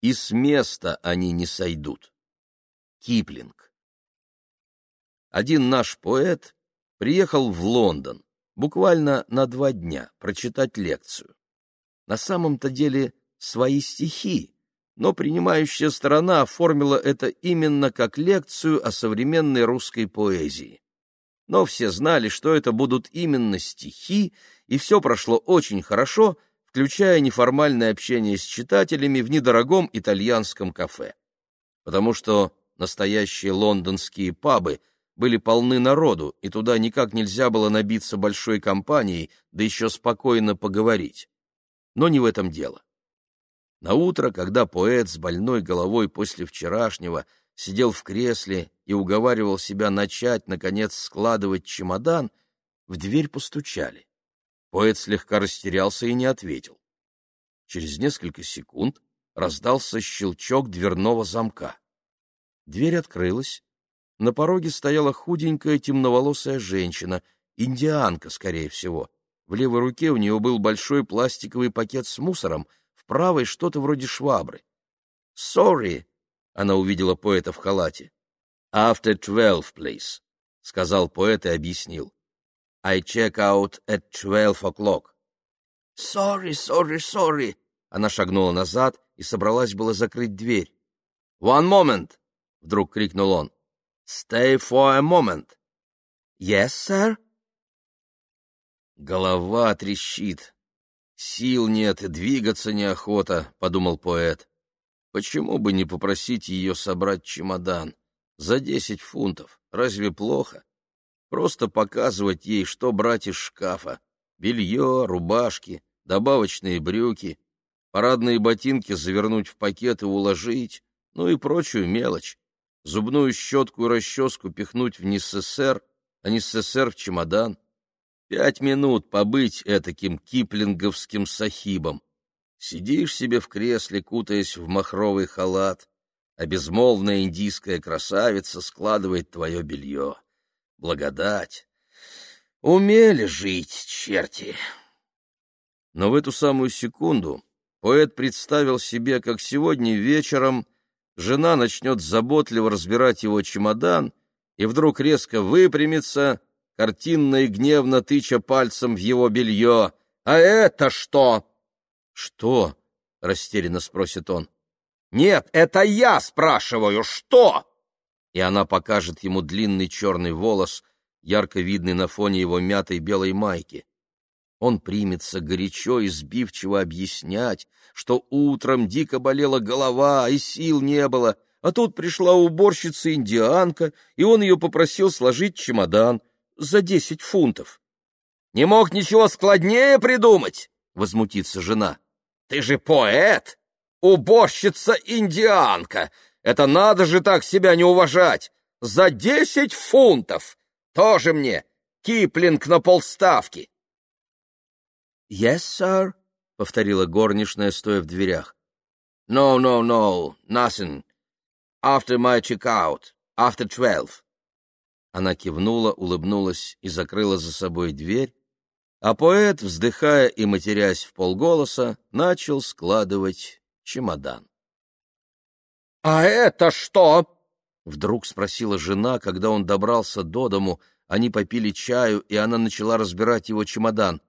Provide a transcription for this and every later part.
и с места они не сойдут. Киплинг. Один наш поэт приехал в Лондон буквально на два дня прочитать лекцию. На самом-то деле свои стихи, но принимающая сторона оформила это именно как лекцию о современной русской поэзии. Но все знали, что это будут именно стихи, и все прошло очень хорошо, включая неформальное общение с читателями в недорогом итальянском кафе. Потому что настоящие лондонские пабы были полны народу, и туда никак нельзя было набиться большой компанией, да еще спокойно поговорить. Но не в этом дело. На утро, когда поэт с больной головой после вчерашнего сидел в кресле и уговаривал себя начать, наконец, складывать чемодан, в дверь постучали. Поэт слегка растерялся и не ответил. Через несколько секунд раздался щелчок дверного замка. Дверь открылась. На пороге стояла худенькая темноволосая женщина, индианка, скорее всего. В левой руке у нее был большой пластиковый пакет с мусором, правой что-то вроде швабры. «Sorry», — она увидела поэта в халате. «After twelve, please», — сказал поэт и объяснил. «I check out at twelve o'clock». «Sorry, sorry, sorry», — она шагнула назад и собралась было закрыть дверь. «One moment», — вдруг крикнул он. «Stay for a moment». «Yes, sir?» Голова трещит. Сил нет двигаться неохота, — подумал поэт. Почему бы не попросить ее собрать чемодан? За десять фунтов. Разве плохо? Просто показывать ей, что брать из шкафа. Белье, рубашки, добавочные брюки, парадные ботинки завернуть в пакет и уложить, ну и прочую мелочь. Зубную щетку и расческу пихнуть в НССР, а НССР в чемодан. Пять минут побыть этаким киплинговским сахибом. Сидишь себе в кресле, кутаясь в махровый халат, а безмолвная индийская красавица складывает твое белье. Благодать! Умели жить, черти! Но в эту самую секунду поэт представил себе, как сегодня вечером жена начнет заботливо разбирать его чемодан и вдруг резко выпрямится — картинно и гневно тыча пальцем в его белье. «А это что?» «Что?» — растерянно спросит он. «Нет, это я спрашиваю, что?» И она покажет ему длинный черный волос, ярко видный на фоне его мятой белой майки. Он примется горячо и сбивчиво объяснять, что утром дико болела голова и сил не было, а тут пришла уборщица-индианка, и он ее попросил сложить чемодан за десять фунтов. — Не мог ничего складнее придумать? — возмутится жена. — Ты же поэт! Уборщица-индианка! Это надо же так себя не уважать! За десять фунтов! Тоже мне! Киплинг на полставки! — Yes, sir, — повторила горничная, стоя в дверях. — No, no, no, nothing. After my check-out, after twelve. Она кивнула, улыбнулась и закрыла за собой дверь, а поэт, вздыхая и матерясь в полголоса, начал складывать чемодан. — А это что? — вдруг спросила жена, когда он добрался до дому, они попили чаю, и она начала разбирать его чемодан. —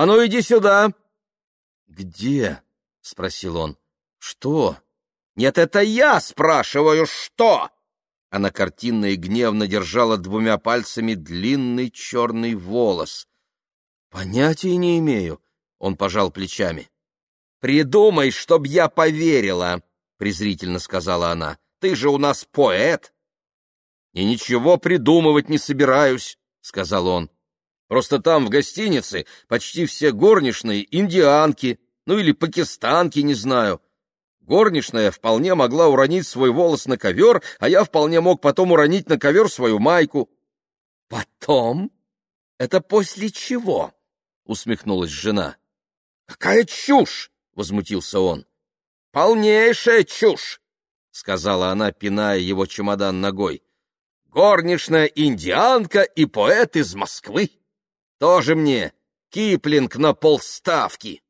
А ну иди сюда! — Где? — спросил он. — Что? — Нет, это я спрашиваю, что? Она картинно и гневно держала двумя пальцами длинный черный волос. «Понятия не имею», — он пожал плечами. «Придумай, чтоб я поверила», — презрительно сказала она. «Ты же у нас поэт». «И ничего придумывать не собираюсь», — сказал он. «Просто там, в гостинице, почти все горничные — индианки, ну или пакистанки, не знаю. Горничная вполне могла уронить свой волос на ковер, а я вполне мог потом уронить на ковер свою майку. — Потом? Это после чего? — усмехнулась жена. — Какая чушь! — возмутился он. — Полнейшая чушь! — сказала она, пиная его чемодан ногой. — Горничная индианка и поэт из Москвы. Тоже мне Киплинг на полставки.